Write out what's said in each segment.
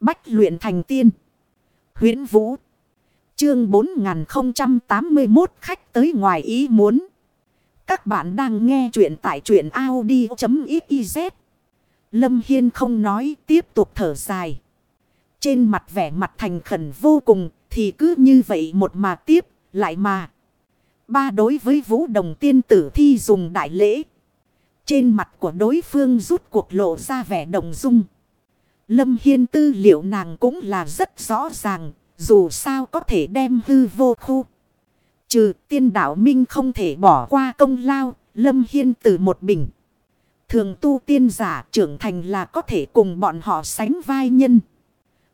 Bách luyện thành tiên. huyễn Vũ. Chương 4081 khách tới ngoài ý muốn. Các bạn đang nghe truyện tại truyện Audi.xyz. Lâm Hiên không nói, tiếp tục thở dài. Trên mặt vẻ mặt thành khẩn vô cùng, thì cứ như vậy một mà tiếp, lại mà. Ba đối với vũ đồng tiên tử thi dùng đại lễ. Trên mặt của đối phương rút cuộc lộ ra vẻ đồng dung. Lâm Hiên tư liệu nàng cũng là rất rõ ràng. Dù sao có thể đem hư vô khu. Trừ tiên đạo minh không thể bỏ qua công lao. Lâm Hiên từ một bình. Thường tu tiên giả trưởng thành là có thể cùng bọn họ sánh vai nhân.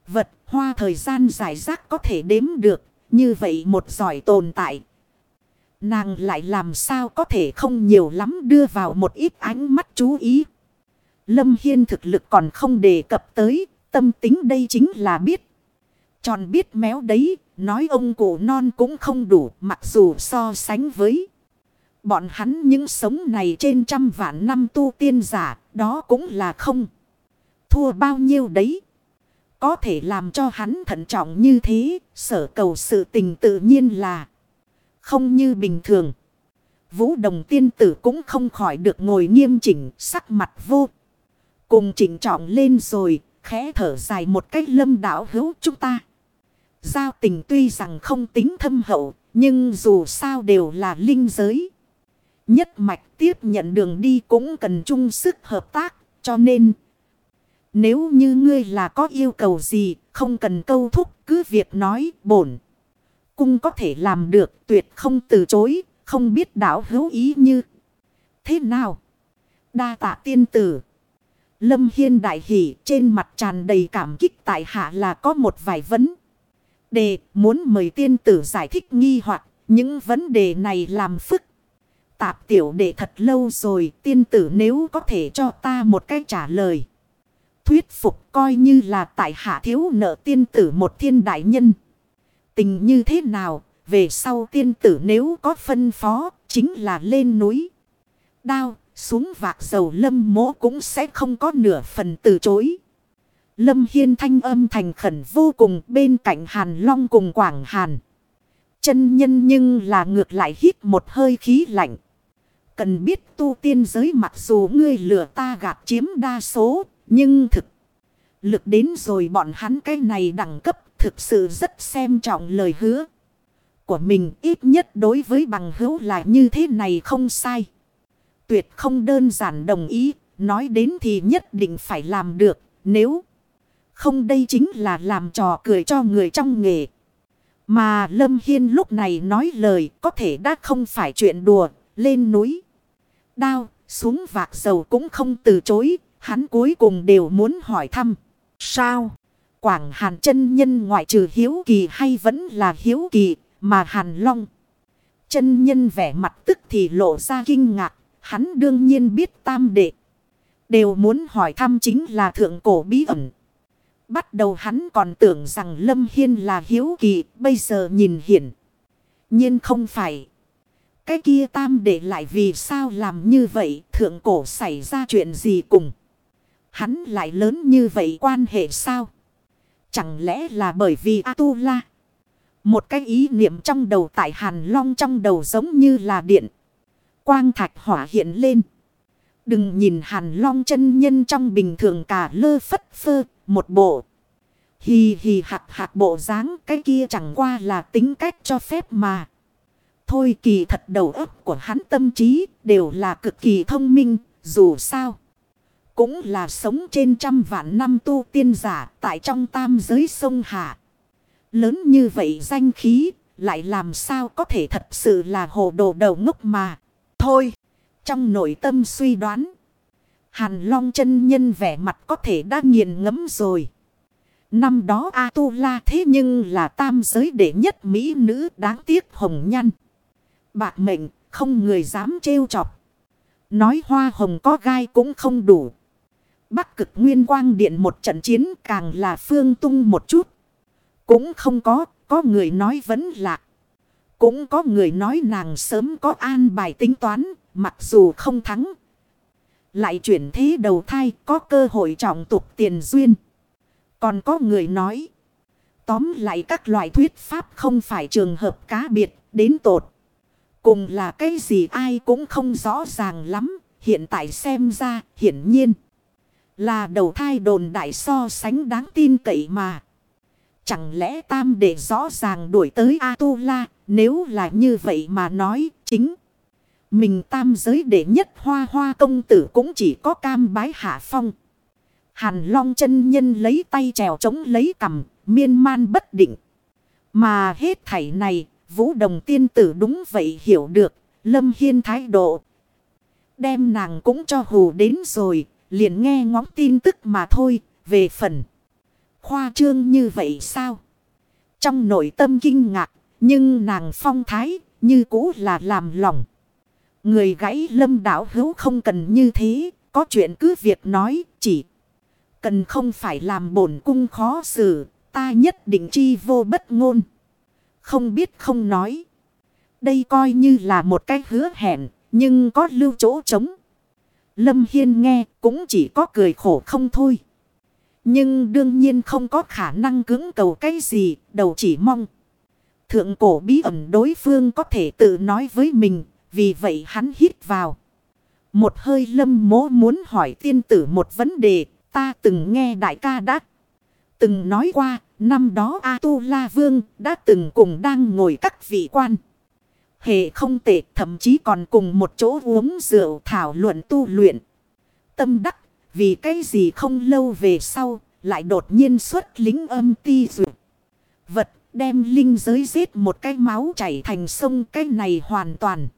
Vật, hoa thời gian giải rác có thể đếm được. Như vậy một giỏi tồn tại. Nàng lại làm sao có thể không nhiều lắm đưa vào một ít ánh mắt chú ý. Lâm Hiên thực lực còn không đề cập tới, tâm tính đây chính là biết. Tròn biết méo đấy, nói ông cụ non cũng không đủ mặc dù so sánh với. Bọn hắn những sống này trên trăm vạn năm tu tiên giả, đó cũng là không. Thua bao nhiêu đấy. Có thể làm cho hắn thận trọng như thế, sở cầu sự tình tự nhiên là không như bình thường. Vũ đồng tiên tử cũng không khỏi được ngồi nghiêm chỉnh, sắc mặt vô. Cùng chỉnh trọng lên rồi, khẽ thở dài một cách lâm đảo hữu chúng ta. Giao tình tuy rằng không tính thâm hậu, nhưng dù sao đều là linh giới. Nhất mạch tiếp nhận đường đi cũng cần chung sức hợp tác, cho nên... Nếu như ngươi là có yêu cầu gì, không cần câu thúc, cứ việc nói, bổn. Cung có thể làm được, tuyệt không từ chối, không biết đảo hữu ý như. Thế nào? Đa tạ tiên tử. Lâm Hiên đại Hỉ trên mặt tràn đầy cảm kích tại hạ là có một vài vấn đề muốn mời tiên tử giải thích nghi hoặc, những vấn đề này làm phức. Tạp tiểu đệ thật lâu rồi, tiên tử nếu có thể cho ta một cách trả lời. Thuyết phục coi như là tại hạ thiếu nợ tiên tử một thiên đại nhân. Tình như thế nào, về sau tiên tử nếu có phân phó, chính là lên núi. Đao xuống vạc dầu lâm mỗ cũng sẽ không có nửa phần từ chối. Lâm Hiên thanh âm thành khẩn vô cùng bên cạnh Hàn Long cùng Quảng Hàn. Chân nhân nhưng là ngược lại hít một hơi khí lạnh. Cần biết tu tiên giới mặc dù ngươi lừa ta gạt chiếm đa số, nhưng thực lực đến rồi bọn hắn cái này đẳng cấp thực sự rất xem trọng lời hứa. Của mình ít nhất đối với bằng hữu là như thế này không sai. Tuyệt không đơn giản đồng ý, nói đến thì nhất định phải làm được, nếu không đây chính là làm trò cười cho người trong nghề. Mà Lâm Hiên lúc này nói lời có thể đã không phải chuyện đùa, lên núi. Đao, xuống vạc dầu cũng không từ chối, hắn cuối cùng đều muốn hỏi thăm. Sao? Quảng Hàn chân nhân ngoại trừ hiếu kỳ hay vẫn là hiếu kỳ, mà Hàn Long. Chân nhân vẻ mặt tức thì lộ ra kinh ngạc, hắn đương nhiên biết tam đệ. Đều muốn hỏi thăm chính là thượng cổ bí ẩn. Bắt đầu hắn còn tưởng rằng Lâm Hiên là hiếu kỳ, bây giờ nhìn hiển. nhiên không phải. Cái kia tam đệ lại vì sao làm như vậy, thượng cổ xảy ra chuyện gì cùng. Hắn lại lớn như vậy quan hệ sao? Chẳng lẽ là bởi vì A-tu-la? Một cái ý niệm trong đầu tại Hàn Long trong đầu giống như là điện. Quang thạch hỏa hiện lên. Đừng nhìn Hàn Long chân nhân trong bình thường cả lơ phất phơ, một bộ. Hì hì hạt hạt bộ dáng cái kia chẳng qua là tính cách cho phép mà. Thôi kỳ thật đầu óc của hắn tâm trí đều là cực kỳ thông minh, dù sao. Cũng là sống trên trăm vạn năm tu tiên giả tại trong tam giới sông Hạ. Lớn như vậy danh khí lại làm sao có thể thật sự là hồ đồ đầu ngốc mà. Thôi, trong nội tâm suy đoán. Hàn Long chân nhân vẻ mặt có thể đã nghiền ngẫm rồi. Năm đó A-tu-la thế nhưng là tam giới đệ nhất mỹ nữ đáng tiếc hồng nhăn. Bạc mệnh, không người dám trêu chọc. Nói hoa hồng có gai cũng không đủ. Bắc cực nguyên quang điện một trận chiến càng là phương tung một chút. Cũng không có, có người nói vẫn lạc. Cũng có người nói nàng sớm có an bài tính toán, mặc dù không thắng. Lại chuyển thế đầu thai có cơ hội trọng tục tiền duyên. Còn có người nói. Tóm lại các loại thuyết pháp không phải trường hợp cá biệt đến tột. Cùng là cái gì ai cũng không rõ ràng lắm. Hiện tại xem ra hiển nhiên. Là đầu thai đồn đại so sánh đáng tin cậy mà. Chẳng lẽ tam để rõ ràng đuổi tới A-tu-la. Nếu là như vậy mà nói chính. Mình tam giới đệ nhất hoa hoa công tử cũng chỉ có cam bái hạ phong. Hàn long chân nhân lấy tay trèo chống lấy cầm, miên man bất định. Mà hết thảy này, vũ đồng tiên tử đúng vậy hiểu được, lâm hiên thái độ. Đem nàng cũng cho hù đến rồi, liền nghe ngóng tin tức mà thôi, về phần. Khoa trương như vậy sao? Trong nội tâm kinh ngạc, nhưng nàng phong thái, như cũ là làm lòng. Người gãy lâm đảo hữu không cần như thế, có chuyện cứ việc nói, chỉ cần không phải làm bổn cung khó xử, ta nhất định chi vô bất ngôn. Không biết không nói. Đây coi như là một cái hứa hẹn, nhưng có lưu chỗ trống. Lâm Hiên nghe cũng chỉ có cười khổ không thôi. Nhưng đương nhiên không có khả năng cứng cầu cái gì, đầu chỉ mong. Thượng cổ bí ẩn đối phương có thể tự nói với mình, vì vậy hắn hít vào. Một hơi lâm mố muốn hỏi tiên tử một vấn đề, ta từng nghe đại ca đã từng nói qua, năm đó A-tu-la vương đã từng cùng đang ngồi các vị quan. Hệ không tệ thậm chí còn cùng một chỗ uống rượu thảo luận tu luyện. Tâm đắc, vì cái gì không lâu về sau, lại đột nhiên xuất lính âm ti dụ. Vật đem linh giới giết một cái máu chảy thành sông cái này hoàn toàn.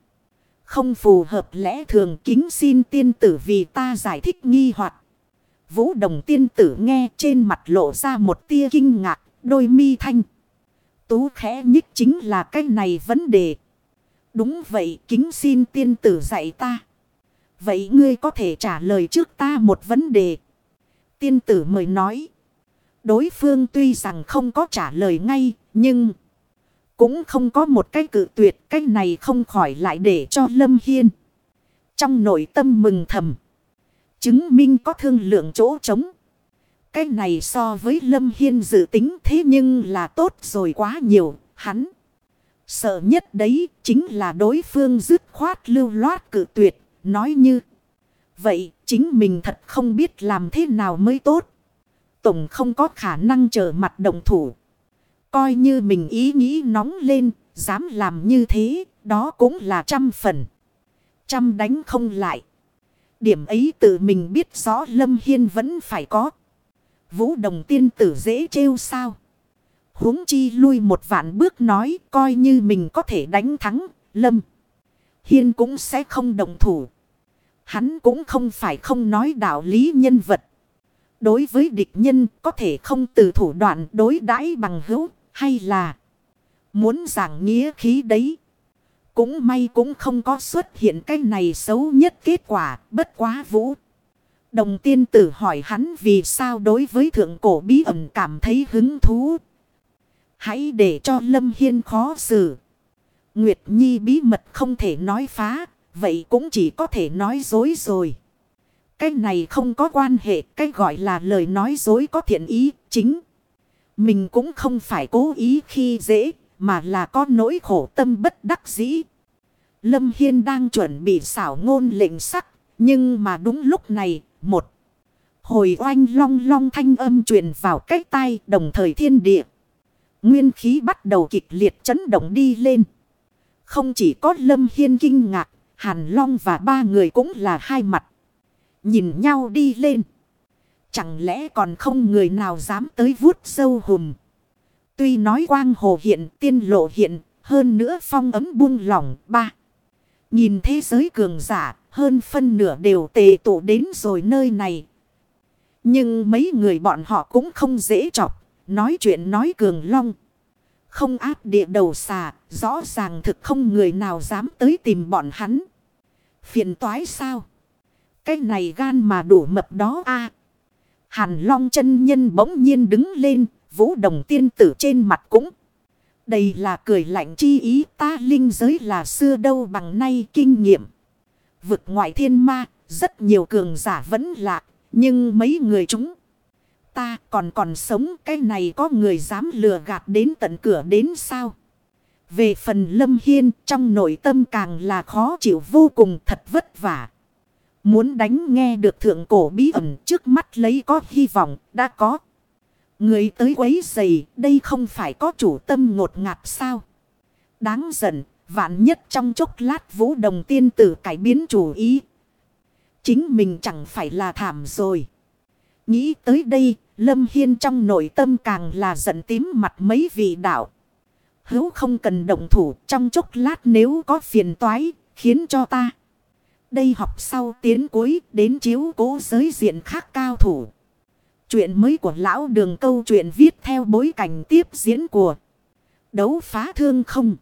Không phù hợp lẽ thường kính xin tiên tử vì ta giải thích nghi hoặc Vũ đồng tiên tử nghe trên mặt lộ ra một tia kinh ngạc, đôi mi thanh. Tú khẽ nhích chính là cái này vấn đề. Đúng vậy, kính xin tiên tử dạy ta. Vậy ngươi có thể trả lời trước ta một vấn đề. Tiên tử mời nói. Đối phương tuy rằng không có trả lời ngay, nhưng... Cũng không có một cái cự tuyệt, cái này không khỏi lại để cho Lâm Hiên. Trong nội tâm mừng thầm. Chứng minh có thương lượng chỗ trống. Cái này so với Lâm Hiên dự tính thế nhưng là tốt rồi quá nhiều, hắn. Sợ nhất đấy chính là đối phương dứt khoát lưu loát cự tuyệt, nói như. Vậy chính mình thật không biết làm thế nào mới tốt. Tổng không có khả năng trở mặt đồng thủ. Coi như mình ý nghĩ nóng lên, dám làm như thế, đó cũng là trăm phần. Trăm đánh không lại. Điểm ấy tự mình biết rõ Lâm Hiên vẫn phải có. Vũ đồng tiên tử dễ trêu sao. huống chi lui một vạn bước nói coi như mình có thể đánh thắng Lâm. Hiên cũng sẽ không đồng thủ. Hắn cũng không phải không nói đạo lý nhân vật. Đối với địch nhân có thể không từ thủ đoạn đối đãi bằng hữu hay là muốn giảng nghĩa khí đấy. Cũng may cũng không có xuất hiện cái này xấu nhất kết quả bất quá vũ. Đồng tiên tử hỏi hắn vì sao đối với thượng cổ bí ẩn cảm thấy hứng thú. Hãy để cho Lâm Hiên khó xử. Nguyệt Nhi bí mật không thể nói phá, vậy cũng chỉ có thể nói dối rồi. Cái này không có quan hệ, cái gọi là lời nói dối có thiện ý, chính. Mình cũng không phải cố ý khi dễ, mà là có nỗi khổ tâm bất đắc dĩ. Lâm Hiên đang chuẩn bị xảo ngôn lệnh sắc. Nhưng mà đúng lúc này, một hồi oanh long long thanh âm truyền vào cách tai đồng thời thiên địa. Nguyên khí bắt đầu kịch liệt chấn động đi lên. Không chỉ có Lâm Hiên kinh ngạc, Hàn Long và ba người cũng là hai mặt. Nhìn nhau đi lên. Chẳng lẽ còn không người nào dám tới vuốt sâu hùm. Tuy nói quang hồ hiện tiên lộ hiện, hơn nữa phong ấm buông lỏng ba. Nhìn thế giới cường giả, hơn phân nửa đều tề tụ đến rồi nơi này. Nhưng mấy người bọn họ cũng không dễ chọc, nói chuyện nói cường long. Không áp địa đầu xà, rõ ràng thực không người nào dám tới tìm bọn hắn. Phiền toái sao? Cái này gan mà đủ mập đó a Hàn long chân nhân bỗng nhiên đứng lên, vũ đồng tiên tử trên mặt cũng. Đây là cười lạnh chi ý ta linh giới là xưa đâu bằng nay kinh nghiệm. Vực ngoại thiên ma, rất nhiều cường giả vẫn lạ, nhưng mấy người chúng ta còn còn sống cái này có người dám lừa gạt đến tận cửa đến sao? Về phần lâm hiên trong nội tâm càng là khó chịu vô cùng thật vất vả. Muốn đánh nghe được thượng cổ bí ẩn trước mắt lấy có hy vọng đã có. Người tới quấy giày đây không phải có chủ tâm ngột ngạt sao? Đáng giận vạn nhất trong chốc lát vũ đồng tiên tử cải biến chủ ý. Chính mình chẳng phải là thảm rồi. Nghĩ tới đây, Lâm Hiên trong nội tâm càng là giận tím mặt mấy vị đạo. Hữu không cần động thủ trong chốc lát nếu có phiền toái, khiến cho ta. Đây học sau tiến cuối đến chiếu cố giới diện khác cao thủ. Chuyện mới của lão đường câu chuyện viết theo bối cảnh tiếp diễn của đấu phá thương không.